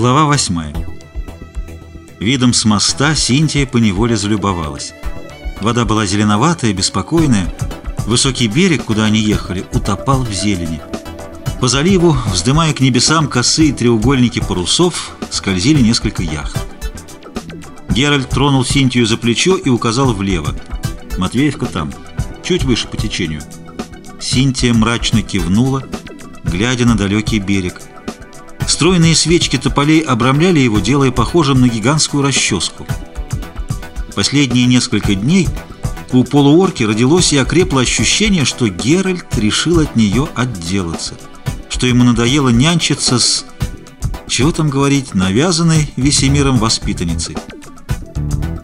Глава восьмая. Видом с моста Синтия поневоле залюбовалась. Вода была зеленоватая, беспокойная. Высокий берег, куда они ехали, утопал в зелени. По заливу, вздымая к небесам косые треугольники парусов, скользили несколько яхт. Геральт тронул Синтию за плечо и указал влево. «Матвеевка там, чуть выше по течению». Синтия мрачно кивнула, глядя на далекий берег – Стройные свечки тополей обрамляли его, делая похожим на гигантскую расческу. Последние несколько дней у полуорки родилось и окрепло ощущение, что Геральт решил от нее отделаться, что ему надоело нянчиться с, чего там говорить, навязанной Весемиром воспитанницей.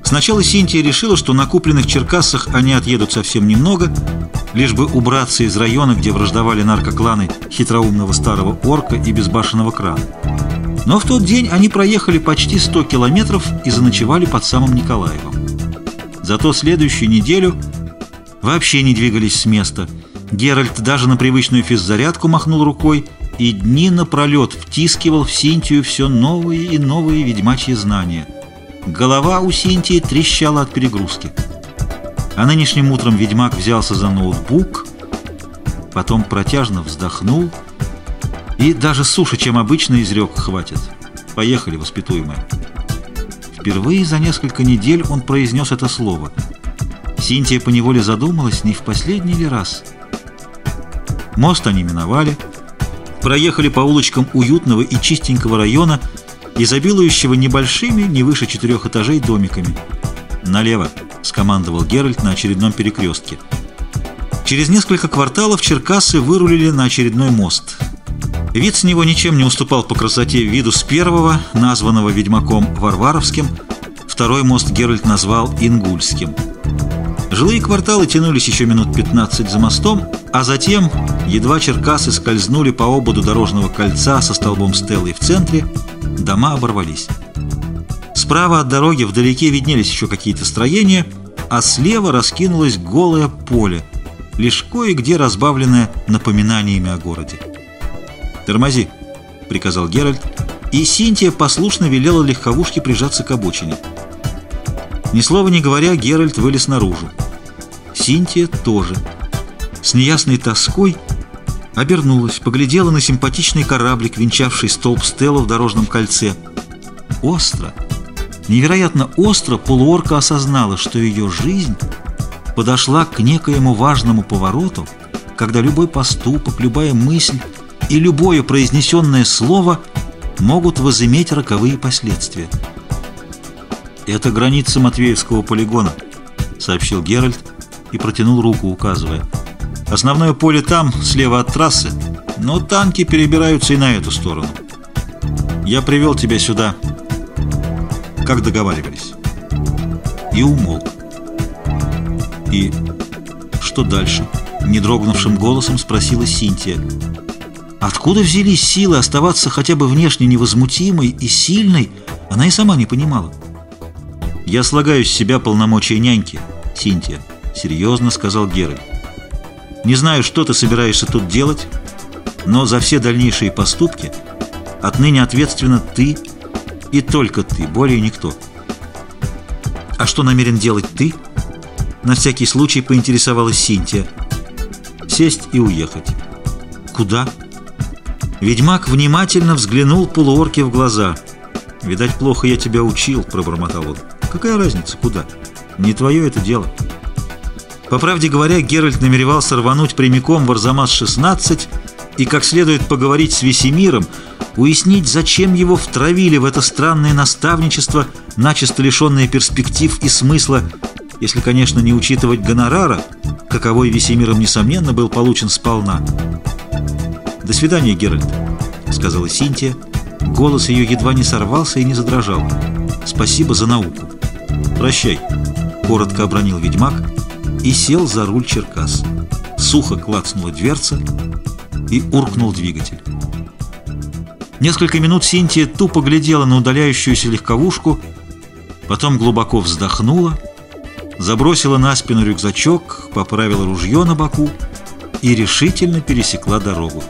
Сначала Синтия решила, что на купленных Черкасах они отъедут совсем немного, лишь бы убраться из района, где враждовали наркокланы хитроумного старого орка и безбашенного крана. Но в тот день они проехали почти 100 километров и заночевали под самым Николаевым. Зато следующую неделю вообще не двигались с места. Геральт даже на привычную физзарядку махнул рукой и дни напролет втискивал в Синтию все новые и новые ведьмачьи знания. Голова у Синтии трещала от перегрузки. А нынешним утром ведьмак взялся за ноутбук, потом протяжно вздохнул и даже суше, чем обычно, изрек «хватит». Поехали, воспитуемые. Впервые за несколько недель он произнес это слово. Синтия поневоле задумалась, не в последний ли раз. Мост они миновали, проехали по улочкам уютного и чистенького района, изобилующего небольшими, не выше четырех этажей, домиками. «Налево!» — скомандовал Геральт на очередном перекрестке. Через несколько кварталов Черкасы вырулили на очередной мост. Вид с него ничем не уступал по красоте виду с первого, названного ведьмаком Варваровским, второй мост Геральт назвал Ингульским. Жилые кварталы тянулись еще минут 15 за мостом, а затем, едва Черкасы скользнули по ободу дорожного кольца со столбом Стеллы в центре, дома оборвались. Справа от дороги вдалеке виднелись еще какие-то строения, а слева раскинулось голое поле, лишь кое-где разбавленное напоминаниями о городе. «Тормози», — приказал Геральт, и Синтия послушно велела легковушке прижаться к обочине. Ни слова не говоря, Геральт вылез наружу. Синтия тоже. С неясной тоской обернулась, поглядела на симпатичный кораблик, венчавший столб Стелла в дорожном кольце. Остро, Невероятно остро полуорка осознала, что ее жизнь подошла к некоему важному повороту, когда любой поступок, любая мысль и любое произнесенное слово могут возыметь роковые последствия. «Это граница Матвеевского полигона», — сообщил Геральт и протянул руку, указывая. «Основное поле там, слева от трассы, но танки перебираются и на эту сторону. Я привел тебя сюда» как договаривались. И умолк. И что дальше? Не дрогнувшим голосом спросила Синтия. Откуда взялись силы оставаться хотя бы внешне невозмутимой и сильной, она и сама не понимала. «Я слагаю с себя полномочия няньки, Синтия», — серьезно сказал Геральт. «Не знаю, что ты собираешься тут делать, но за все дальнейшие поступки отныне ответственна ты и только ты, более никто. А что намерен делать ты? На всякий случай поинтересовалась Синтия. Сесть и уехать. Куда? Ведьмак внимательно взглянул полуорке в глаза. «Видать, плохо я тебя учил», — пробормотал он. «Какая разница, куда? Не твое это дело». По правде говоря, Геральт намеревался рвануть прямиком в Арзамас-16 и как следует поговорить с Весемиром, уяснить, зачем его втравили в это странное наставничество, начисто лишенное перспектив и смысла, если, конечно, не учитывать гонорара, каковой Весемиром, несомненно, был получен сполна. «До свидания, Геральт», — сказала Синтия. Голос ее едва не сорвался и не задрожал. «Спасибо за науку». «Прощай», — коротко обронил ведьмак и сел за руль Черкас. Сухо клацнула дверца, и уркнул двигатель. Несколько минут Синтия тупо глядела на удаляющуюся легковушку, потом глубоко вздохнула, забросила на спину рюкзачок, поправила ружье на боку и решительно пересекла дорогу.